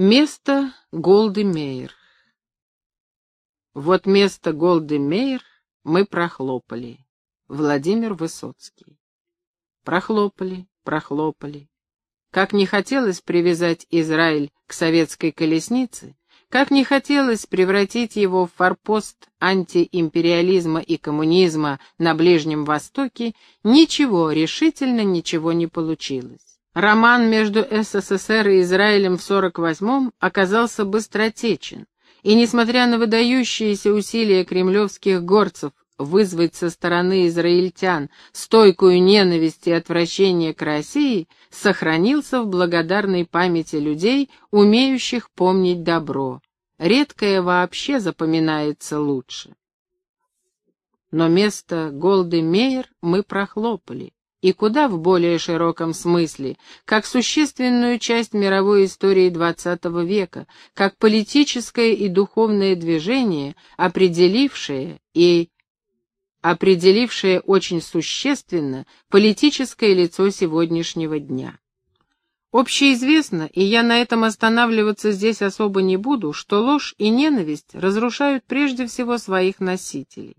Место Голды Мейер. Вот место Голды Мейер мы прохлопали. Владимир Высоцкий. Прохлопали, прохлопали. Как не хотелось привязать Израиль к советской колеснице, как не хотелось превратить его в форпост антиимпериализма и коммунизма на Ближнем Востоке, ничего, решительно ничего не получилось. Роман между СССР и Израилем в 48-м оказался быстротечен, и, несмотря на выдающиеся усилия кремлевских горцев вызвать со стороны израильтян стойкую ненависть и отвращение к России, сохранился в благодарной памяти людей, умеющих помнить добро. Редкое вообще запоминается лучше. Но место Голды Мейер мы прохлопали и куда в более широком смысле, как существенную часть мировой истории XX века, как политическое и духовное движение, определившее и определившее очень существенно политическое лицо сегодняшнего дня. Общеизвестно, и я на этом останавливаться здесь особо не буду, что ложь и ненависть разрушают прежде всего своих носителей.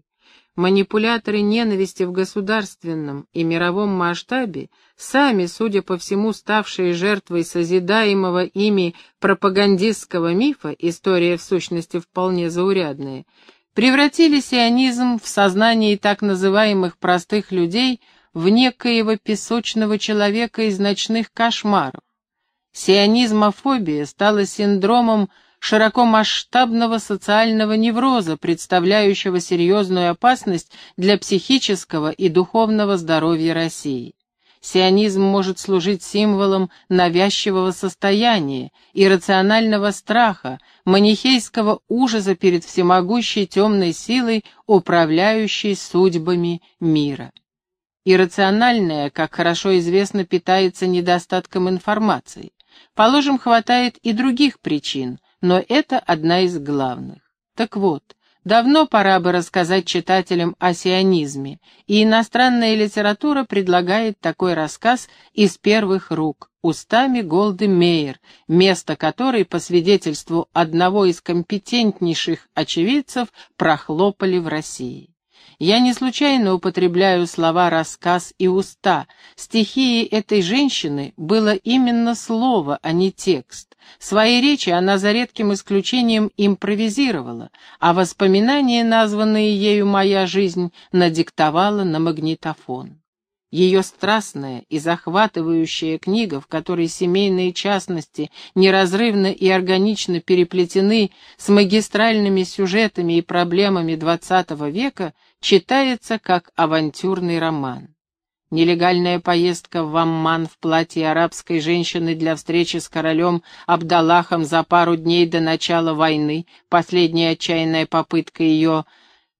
Манипуляторы ненависти в государственном и мировом масштабе, сами, судя по всему, ставшие жертвой созидаемого ими пропагандистского мифа, история в сущности вполне заурядная, превратили сионизм в сознании так называемых простых людей в некоего песочного человека из ночных кошмаров. Сионизмофобия стала синдромом широкомасштабного социального невроза, представляющего серьезную опасность для психического и духовного здоровья России. Сионизм может служить символом навязчивого состояния, иррационального страха, манихейского ужаса перед всемогущей темной силой, управляющей судьбами мира. Иррациональное, как хорошо известно, питается недостатком информации. Положим, хватает и других причин, но это одна из главных. Так вот, давно пора бы рассказать читателям о сионизме, и иностранная литература предлагает такой рассказ из первых рук, устами Голды Мейер, место которой, по свидетельству одного из компетентнейших очевидцев, прохлопали в России. Я не случайно употребляю слова «рассказ» и «уста». Стихией этой женщины было именно слово, а не текст. Свои речи она за редким исключением импровизировала, а воспоминания, названные ею «Моя жизнь», надиктовала на магнитофон. Ее страстная и захватывающая книга, в которой семейные частности неразрывно и органично переплетены с магистральными сюжетами и проблемами XX века, читается как авантюрный роман. Нелегальная поездка в Амман в платье арабской женщины для встречи с королем Абдаллахом за пару дней до начала войны, последняя отчаянная попытка ее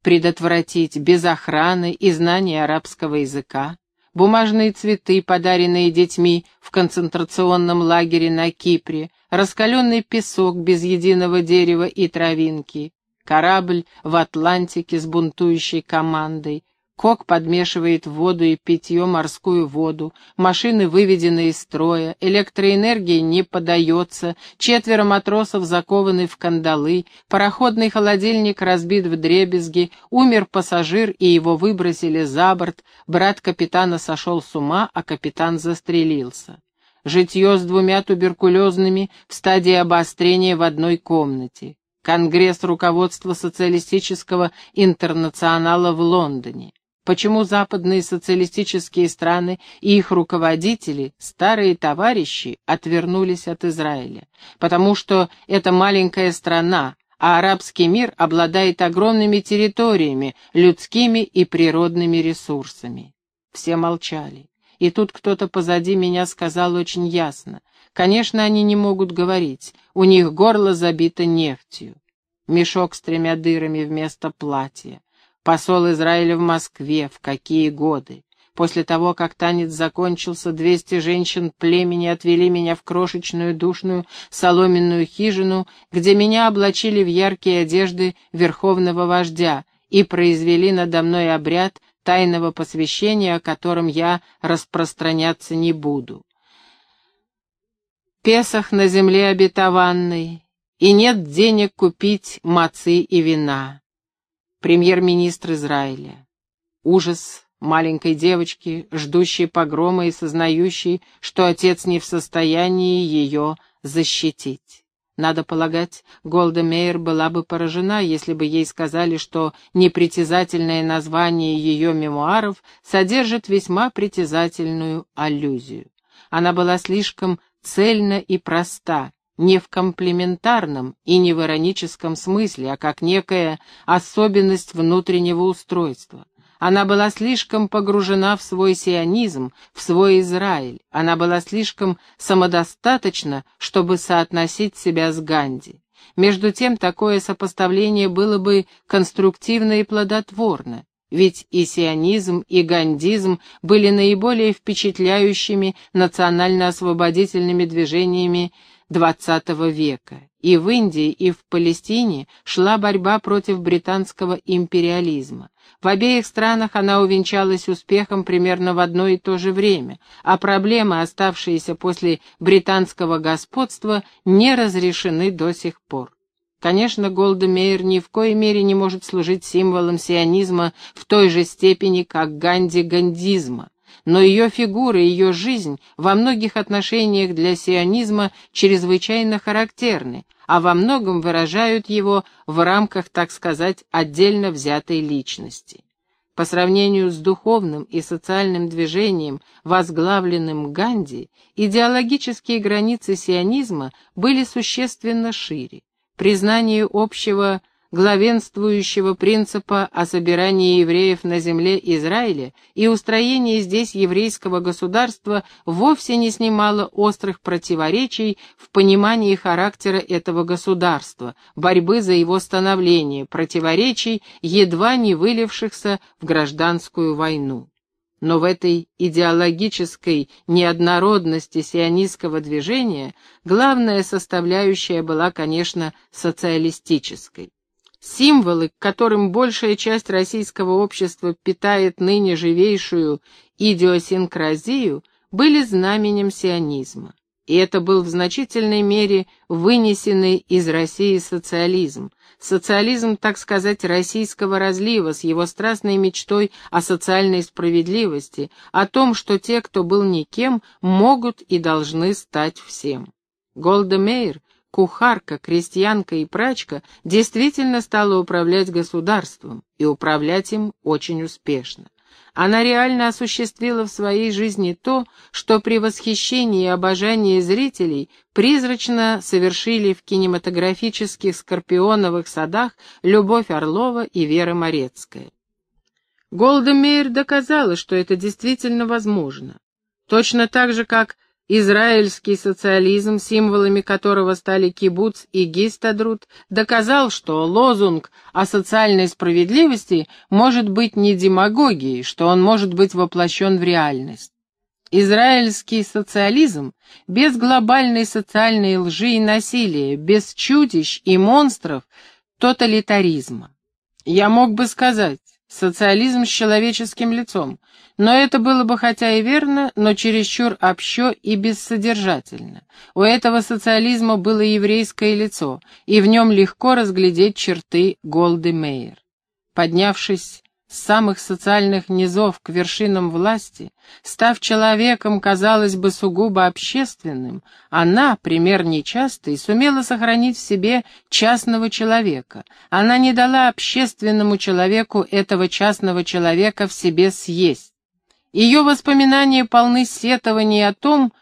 предотвратить без охраны и знания арабского языка, бумажные цветы, подаренные детьми в концентрационном лагере на Кипре, раскаленный песок без единого дерева и травинки, корабль в Атлантике с бунтующей командой, Кок подмешивает в воду и питье морскую воду, машины выведены из строя, электроэнергия не подается, четверо матросов закованы в кандалы, пароходный холодильник разбит в дребезги, умер пассажир и его выбросили за борт, брат капитана сошел с ума, а капитан застрелился. Житье с двумя туберкулезными в стадии обострения в одной комнате. Конгресс руководства социалистического интернационала в Лондоне. Почему западные социалистические страны и их руководители, старые товарищи, отвернулись от Израиля? Потому что это маленькая страна, а арабский мир обладает огромными территориями, людскими и природными ресурсами. Все молчали. И тут кто-то позади меня сказал очень ясно. Конечно, они не могут говорить, у них горло забито нефтью. Мешок с тремя дырами вместо платья. Посол Израиля в Москве, в какие годы? После того, как танец закончился, двести женщин племени отвели меня в крошечную душную соломенную хижину, где меня облачили в яркие одежды верховного вождя и произвели надо мной обряд тайного посвящения, о котором я распространяться не буду. Песах на земле обетованной, и нет денег купить мацы и вина. Премьер-министр Израиля. Ужас маленькой девочки, ждущей погрома и сознающей, что отец не в состоянии ее защитить. Надо полагать, Голда Мейер была бы поражена, если бы ей сказали, что непритязательное название ее мемуаров содержит весьма притязательную аллюзию. Она была слишком цельна и проста, не в комплементарном и не в ироническом смысле, а как некая особенность внутреннего устройства. Она была слишком погружена в свой сионизм, в свой Израиль. Она была слишком самодостаточна, чтобы соотносить себя с Ганди. Между тем, такое сопоставление было бы конструктивно и плодотворно, ведь и сионизм, и гандизм были наиболее впечатляющими национально-освободительными движениями XX века. И в Индии, и в Палестине шла борьба против британского империализма. В обеих странах она увенчалась успехом примерно в одно и то же время, а проблемы, оставшиеся после британского господства, не разрешены до сих пор. Конечно, Голда Меир ни в коей мере не может служить символом сионизма в той же степени, как Ганди гандизма, но ее фигура ее жизнь во многих отношениях для сионизма чрезвычайно характерны, а во многом выражают его в рамках, так сказать, отдельно взятой личности. По сравнению с духовным и социальным движением, возглавленным Ганди, идеологические границы сионизма были существенно шире. Признание общего главенствующего принципа о собирании евреев на земле Израиля и устроении здесь еврейского государства вовсе не снимало острых противоречий в понимании характера этого государства, борьбы за его становление, противоречий, едва не вылившихся в гражданскую войну. Но в этой идеологической неоднородности сионистского движения главная составляющая была, конечно, социалистической. Символы, к которым большая часть российского общества питает ныне живейшую идиосинкразию, были знаменем сионизма. И это был в значительной мере вынесенный из России социализм, социализм, так сказать, российского разлива с его страстной мечтой о социальной справедливости, о том, что те, кто был никем, могут и должны стать всем. Голда Меир кухарка, крестьянка и прачка действительно стала управлять государством, и управлять им очень успешно. Она реально осуществила в своей жизни то, что при восхищении и обожании зрителей призрачно совершили в кинематографических скорпионовых садах Любовь Орлова и Вера Морецкая. Голда Мейер доказала, что это действительно возможно. Точно так же, как Израильский социализм, символами которого стали кибуц и гистадрут, доказал, что лозунг о социальной справедливости может быть не демагогией, что он может быть воплощен в реальность. Израильский социализм без глобальной социальной лжи и насилия, без чудищ и монстров тоталитаризма. Я мог бы сказать, Социализм с человеческим лицом. Но это было бы хотя и верно, но чересчур общо и бессодержательно. У этого социализма было еврейское лицо, и в нем легко разглядеть черты Голды Мейер. Поднявшись с самых социальных низов к вершинам власти, став человеком, казалось бы, сугубо общественным, она, пример нечастый, сумела сохранить в себе частного человека. Она не дала общественному человеку этого частного человека в себе съесть. Ее воспоминания полны сетований о том, что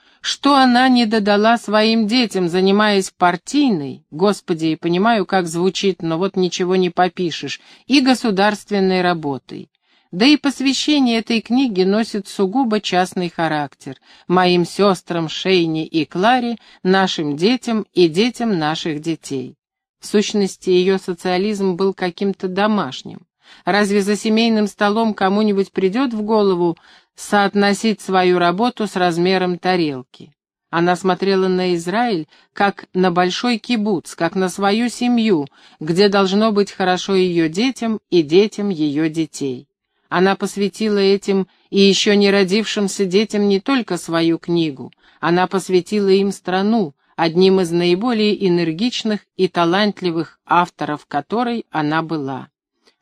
она не додала своим детям, занимаясь партийной, господи, понимаю, как звучит, но вот ничего не попишешь, и государственной работой. Да и посвящение этой книги носит сугубо частный характер. Моим сестрам Шейне и Кларе, нашим детям и детям наших детей. В сущности, ее социализм был каким-то домашним. Разве за семейным столом кому-нибудь придет в голову соотносить свою работу с размером тарелки? Она смотрела на Израиль как на большой кибуц, как на свою семью, где должно быть хорошо ее детям и детям ее детей. Она посвятила этим и еще не родившимся детям не только свою книгу, она посвятила им страну, одним из наиболее энергичных и талантливых авторов которой она была.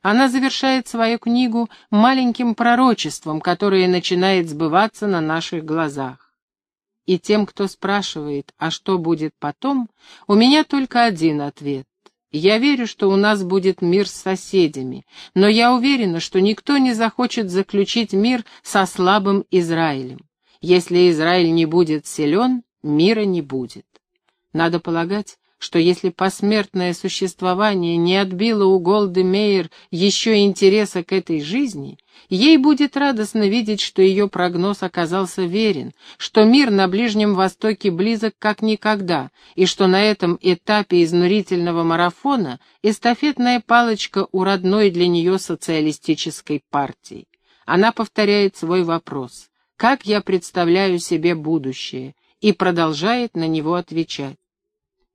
Она завершает свою книгу маленьким пророчеством, которое начинает сбываться на наших глазах. И тем, кто спрашивает, а что будет потом, у меня только один ответ. Я верю, что у нас будет мир с соседями, но я уверена, что никто не захочет заключить мир со слабым Израилем. Если Израиль не будет силен, мира не будет. Надо полагать, что если посмертное существование не отбило у Голды Мейер еще интереса к этой жизни, ей будет радостно видеть, что ее прогноз оказался верен, что мир на Ближнем Востоке близок как никогда, и что на этом этапе изнурительного марафона эстафетная палочка у родной для нее социалистической партии. Она повторяет свой вопрос «Как я представляю себе будущее?» и продолжает на него отвечать.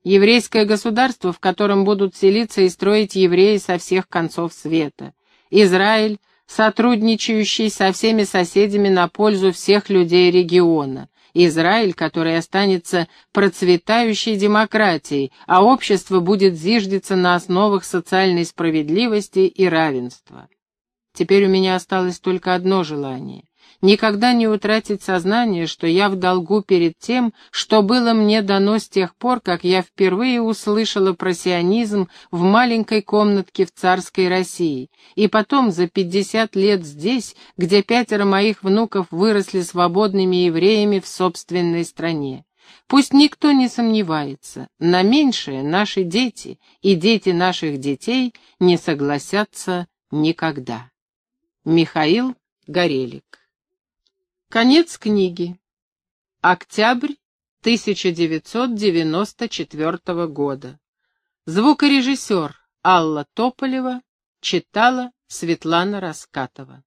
Еврейское государство, в котором будут селиться и строить евреи со всех концов света. Израиль, сотрудничающий со всеми соседями на пользу всех людей региона. Израиль, который останется процветающей демократией, а общество будет зиждиться на основах социальной справедливости и равенства. Теперь у меня осталось только одно желание никогда не утратить сознание, что я в долгу перед тем, что было мне дано с тех пор, как я впервые услышала про сионизм в маленькой комнатке в царской России, и потом за пятьдесят лет здесь, где пятеро моих внуков выросли свободными евреями в собственной стране. Пусть никто не сомневается, на меньшее наши дети и дети наших детей не согласятся никогда. Михаил Горелик Конец книги. Октябрь 1994 года. Звукорежиссер Алла Тополева читала Светлана Раскатова.